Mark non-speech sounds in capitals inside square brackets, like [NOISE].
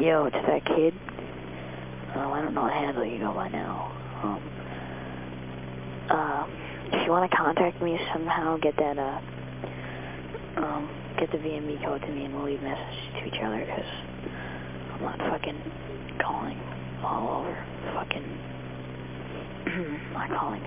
Yo, it's that kid. Oh, I don't know what handle you go by now. Um, uh, if you want to contact me somehow, get that, uh, um, get the VMB code to me and we'll leave messages to each other because I'm not fucking calling all over fucking [CLEARS THROAT] my calling